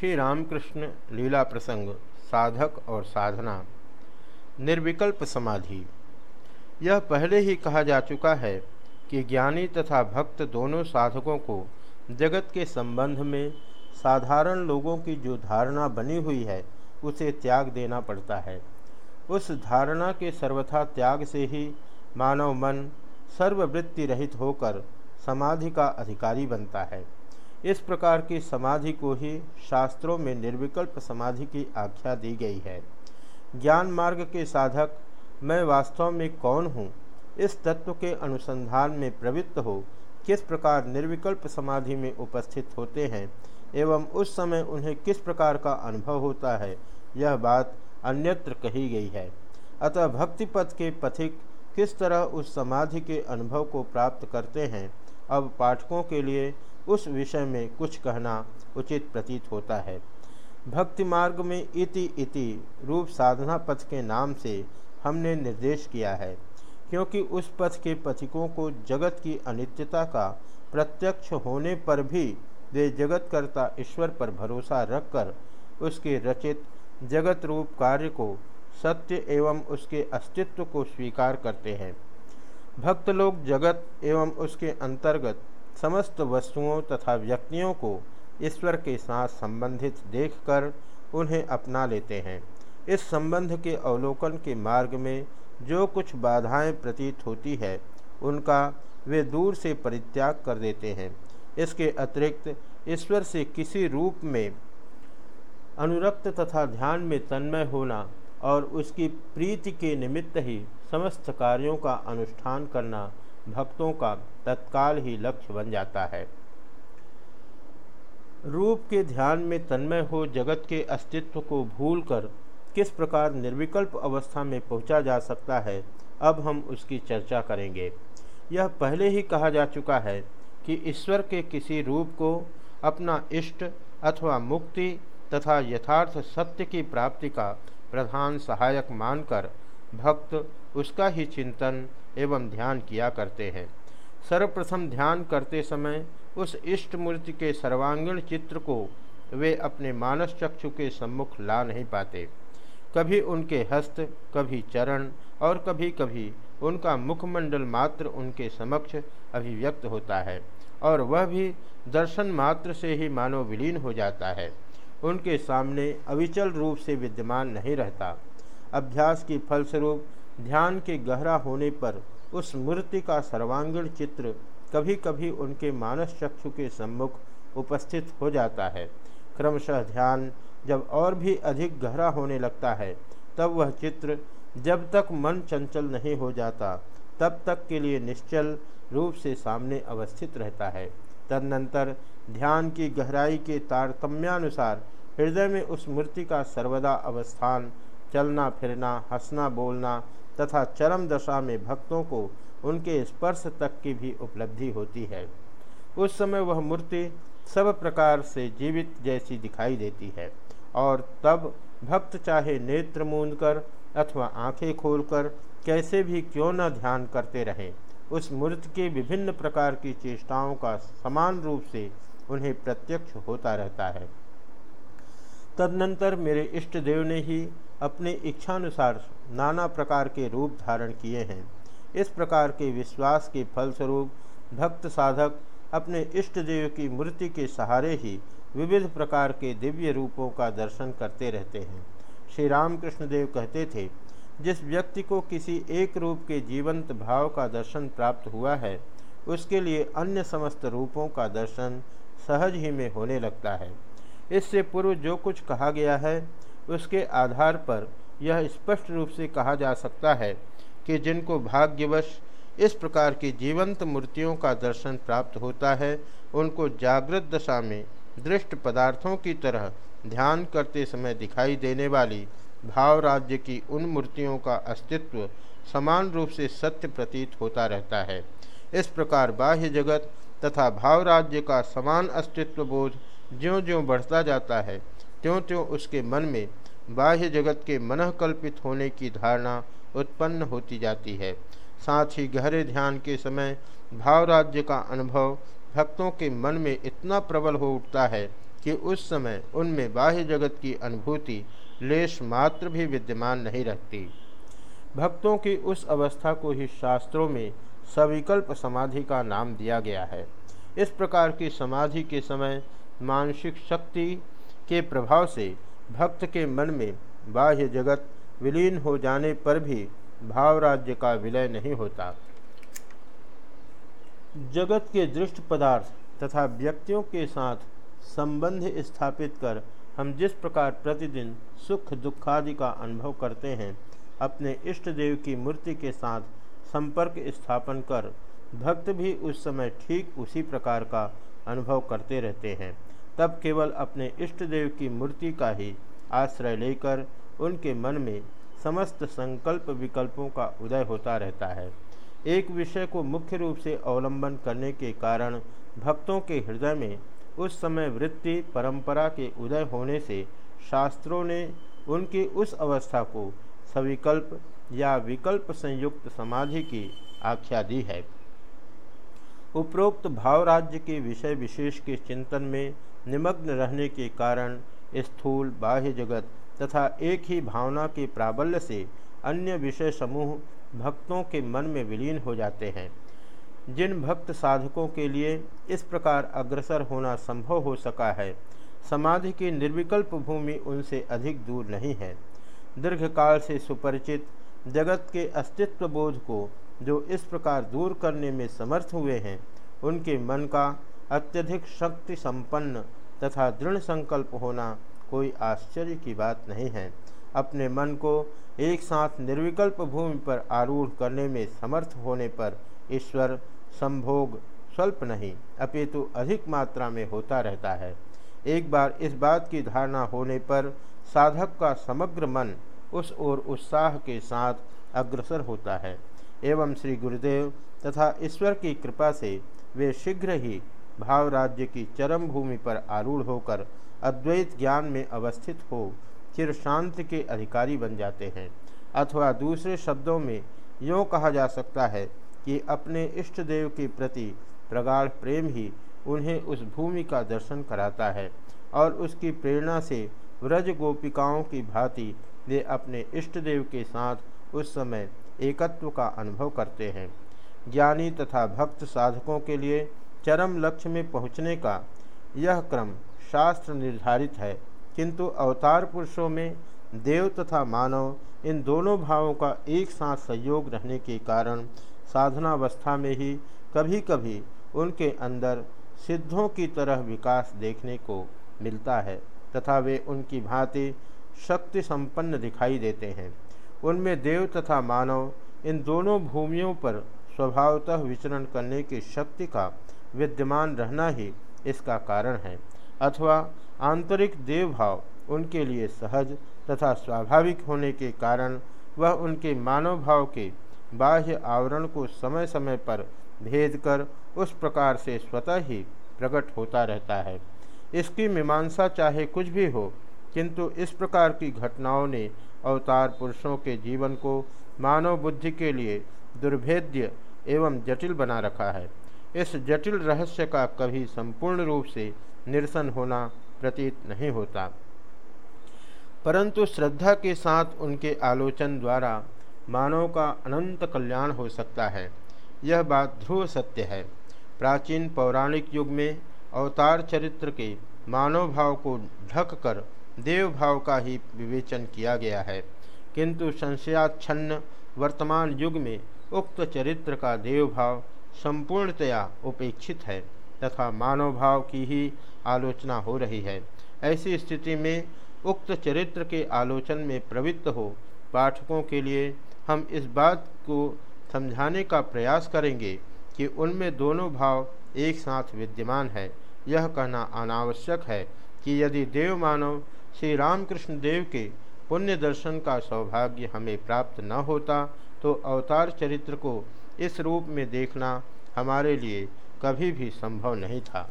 श्री रामकृष्ण लीला प्रसंग, साधक और साधना, निर्विकल्प समाधि। यह पहले ही कहा जा चुका है कि ज्ञानी तथा भक्त दोनों साधकों को जगत के संबंध में साधारण लोगों की जो धारणा बनी हुई है, उसे त्याग देना पड़ता है। उस धारणा के सर्वथा त्याग से ही मानव मन सर्ववृत्ति रहित होकर समाधि का अधिकारी बनता है। इस प्रकार की समाधि को ही शास्त्रों में निर्विकल्प समाधि की आख्या दी गई है। ज्ञान मार्ग के साधक, मैं वास्तव में कौन हूँ? इस तत्व के अनुसंधान में प्रवृत्त हो, किस प्रकार निर्विकल्प समाधि में उपस्थित होते हैं, एवं उस समय उन्हें किस प्रकार का अनुभव होता है, यह बात अन्यत्र कही गई है। अतः भक्ति पथ के पथिक किस तरह उस समाधि के अनुभव को प्राप्त करते हैं, अब पाठकों के लिए उस विषय में कुछ कहना उचित प्रतीत होता है। भक्ति मार्ग में इति इति रूप साधना पथ के नाम से हमने निर्देश किया है, क्योंकि उस पथ के पथिकों को जगत की अनित्यता का प्रत्यक्ष होने पर भी वे जगतकर्ता ईश्वर पर भरोसा रखकर उसके रचित जगत रूप कार्य को सत्य एवं उसके अस्तित्व को स्वीकार करते हैं। भक्त लोग जगत एवं उसके अंतर्गत समस्त वस्तुओं तथा व्यक्तियों को ईश्वर के साथ संबंधित देखकर उन्हें अपना लेते हैं। इस संबंध के अवलोकन के मार्ग में जो कुछ बाधाएँ प्रतीत होती है, उनका वे दूर से परित्याग कर देते हैं। इसके अतिरिक्त ईश्वर से किसी रूप में अनुरक्त तथा ध्यान में तन्मय होना और उसकी प्रीति के निमित्त ही समस्त कार्यों का अनुष्ठान करना भक्तों का तत्काल ही लक्ष्य बन जाता है। रूप के ध्यान में तन्मय हो जगत के अस्तित्व को भूलकर किस प्रकार निर्विकल्प अवस्था में पहुँचा जा सकता है, अब हम उसकी चर्चा करेंगे। यह पहले ही कहा जा चुका है कि ईश्वर के किसी रूप को अपना इष्ट अथवा मुक्ति तथा यथार्थ सत्य की प्राप्ति का प्रधान सहायक मानकर भक्त उसका ही चिंतन एवं ध्यान किया करते हैं। सर्वप्रथम ध्यान करते समय उस इष्ट मूर्ति के सर्वांगीण चित्र को वे अपने मानस चक्षु के सम्मुख ला नहीं पाते। कभी उनके हस्त, कभी चरण और कभी कभी उनका मुखमंडल मात्र उनके समक्ष अभिव्यक्त होता है और वह भी दर्शन मात्र से ही मानव विलीन हो जाता है। उनके सामने अविचल रूप से विद्यमान नहीं रहता। अभ्यास की फलस्वरूप ध्यान के गहरा होने पर उस मूर्ति का सर्वांगीण चित्र कभी कभी उनके मानस चक्षु के सम्मुख उपस्थित हो जाता है। क्रमशः ध्यान जब और भी अधिक गहरा होने लगता है, तब वह चित्र जब तक मन चंचल नहीं हो जाता, तब तक के लिए निश्चल रूप से सामने अवस्थित रहता है। तदनंतर ध्यान की गहराई के तारतम्यानुसार हृदय में उस मूर्ति का सर्वदा अवस्थान चलना, फिरना, हंसना, बोलना तथा चरम दशा में भक्तों को उनके स्पर्श तक की भी उपलब्धि होती है। उस समय वह मूर्ति सब प्रकार से जीवित जैसी दिखाई देती है और तब भक्त चाहे नेत्र मूंद कर अथवा आँखें खोलकर कैसे भी क्यों न ध्यान करते रहें, उस मूर्ति के विभिन्न प्रकार की चेष्टाओं का समान रूप से उन्हें प्रत्यक्ष होता रहता है। तदनंतर मेरे इष्ट देव ने ही अपने इच्छानुसार नाना प्रकार के रूप धारण किए हैं। इस प्रकार के विश्वास के फलस्वरूप भक्त साधक अपने इष्ट देव की मूर्ति के सहारे ही विविध प्रकार के दिव्य रूपों का दर्शन करते रहते हैं। श्री रामकृष्ण देव कहते थे, जिस व्यक्ति को किसी एक रूप के जीवंत भाव का दर्शन प्राप्त हुआ है, उसके लिए अन्य समस्त रूपों का दर्शन सहज ही में होने लगता है। इससे पूर्व जो कुछ कहा गया है उसके आधार पर यह स्पष्ट रूप से कहा जा सकता है कि जिनको भाग्यवश इस प्रकार की जीवंत मूर्तियों का दर्शन प्राप्त होता है, उनको जागृत दशा में दृष्ट पदार्थों की तरह ध्यान करते समय दिखाई देने वाली भाव राज्य की उन मूर्तियों का अस्तित्व समान रूप से सत्य प्रतीत होता रहता है। इस प्रकार बाह्य जगत तथा भाव राज्य का समान अस्तित्व बोध ज्यों ज्यों बढ़ता जाता है त्यों त्यों उसके मन में बाह्य जगत के मन कल्पित होने की धारणा उत्पन्न होती जाती है। साथ ही गहरे ध्यान के समय भाव राज्य का अनुभव भक्तों के मन में इतना प्रबल हो उठता है कि उस समय उनमें बाह्य जगत की अनुभूति लेश मात्र भी विद्यमान नहीं रहती। भक्तों की उस अवस्था को ही शास्त्रों में सविकल्प समाधि का नाम दिया गया है। इस प्रकार की समाधि के समय मानसिक शक्ति के प्रभाव से भक्त के मन में बाह्य जगत विलीन हो जाने पर भी भाव राज्य का विलय नहीं होता। जगत के दृष्ट पदार्थ तथा व्यक्तियों के साथ संबंध स्थापित कर हम जिस प्रकार प्रतिदिन सुख दुखादि का अनुभव करते हैं, अपने इष्ट देव की मूर्ति के साथ संपर्क स्थापन कर भक्त भी उस समय ठीक उसी प्रकार का अनुभव करते रहते हैं। तब केवल अपने इष्ट देव की मूर्ति का ही आश्रय लेकर उनके मन में समस्त संकल्प विकल्पों का उदय होता रहता है। एक विषय को मुख्य रूप से अवलंबन करने के कारण भक्तों के हृदय में उस समय वृत्ति परंपरा के उदय होने से शास्त्रों ने उनकी उस अवस्था को सविकल्प या विकल्प संयुक्त समाधि की आख्या दी है। उपरोक्त भाव राज्य के विषय विशेष के चिंतन में निमग्न रहने के कारण स्थूल बाह्य जगत तथा एक ही भावना के प्राबल्य से अन्य विषय समूह भक्तों के मन में विलीन हो जाते हैं। जिन भक्त साधकों के लिए इस प्रकार अग्रसर होना संभव हो सका है, समाधि की निर्विकल्प भूमि उनसे अधिक दूर नहीं है। दीर्घकाल से सुपरिचित जगत के अस्तित्व बोध को जो इस प्रकार दूर करने में समर्थ हुए हैं, उनके मन का अत्यधिक शक्ति संपन्न तथा दृढ़ संकल्प होना कोई आश्चर्य की बात नहीं है। अपने मन को एक साथ निर्विकल्प भूमि पर आरूढ़ करने में समर्थ होने पर ईश्वर संभोग स्वल्प नहीं, अपितु अधिक मात्रा में होता रहता है। एक बार इस बात की धारणा होने पर साधक का समग्र मन उस ओर उत्साह के साथ अग्रसर होता है। एवं श्री गुरुदेव तथा ईश्वर की कृपा से वे शीघ्र ही भाव राज्य की चरम भूमि पर आरूढ़ होकर अद्वैत ज्ञान में अवस्थित हो, चिर शांत के अधिकारी बन जाते हैं। अथवा दूसरे शब्दों में यों कहा जा सकता है कि अपने इष्ट देव के प्रति प्रगाढ़ प्रेम ही उन्हें उस भूमि का दर्शन कराता है और उसकी प्रेरणा से व्रज गोपिकाओं की भांति वे अपने इष्ट देव के साथ उस समय एकत्व का अनुभव करते हैं। ज्ञानी तथा भक्त साधकों के लिए चरम लक्ष्य में पहुँचने का यह क्रम शास्त्र निर्धारित है। किंतु अवतार पुरुषों में देव तथा मानव इन दोनों भावों का एक साथ संयोग रहने के कारण साधनावस्था में ही कभी कभी उनके अंदर सिद्धों की तरह विकास देखने को मिलता है तथा वे उनकी भांति शक्ति संपन्न दिखाई देते हैं। उनमें देव तथा मानव इन दोनों भूमियों पर स्वभावतः विचरण करने की शक्ति का विद्यमान रहना ही इसका कारण है। अथवा आंतरिक देव भाव उनके लिए सहज तथा स्वाभाविक होने के कारण वह उनके मानव भाव के बाह्य आवरण को समय समय पर भेद कर उस प्रकार से स्वतः ही प्रकट होता रहता है। इसकी मीमांसा चाहे कुछ भी हो, किंतु इस प्रकार की घटनाओं ने अवतार पुरुषों के जीवन को मानव बुद्धि के लिए दुर्भेद्य एवं जटिल बना रखा है। इस जटिल रहस्य का कभी संपूर्ण रूप से निरसन होना प्रतीत नहीं होता। परंतु श्रद्धा के साथ उनके आलोचन द्वारा मानव का अनंत कल्याण हो सकता है। यह बात ध्रुव सत्य है। प्राचीन पौराणिक युग में अवतार चरित्र के मानव भाव को ढक कर देव भाव का ही विवेचन किया गया है। किंतु संशयाच्छन्न वर्तमान युग में उक्त चरित्र का देव भाव संपूर्णतया उपेक्षित है तथा मानव भाव की ही आलोचना हो रही है। ऐसी स्थिति में उक्त चरित्र के आलोचन में प्रवृत्त हो, पाठकों के लिए हम इस बात को समझाने का प्रयास करेंगे कि उनमें दोनों भाव एक साथ विद्यमान है। यह कहना अनावश्यक है कि यदि देव मानव श्री रामकृष्ण देव के पुण्य दर्शन का सौभाग्य हमें प्राप्त न होता तो अवतार चरित्र को इस रूप में देखना हमारे लिए कभी भी संभव नहीं था।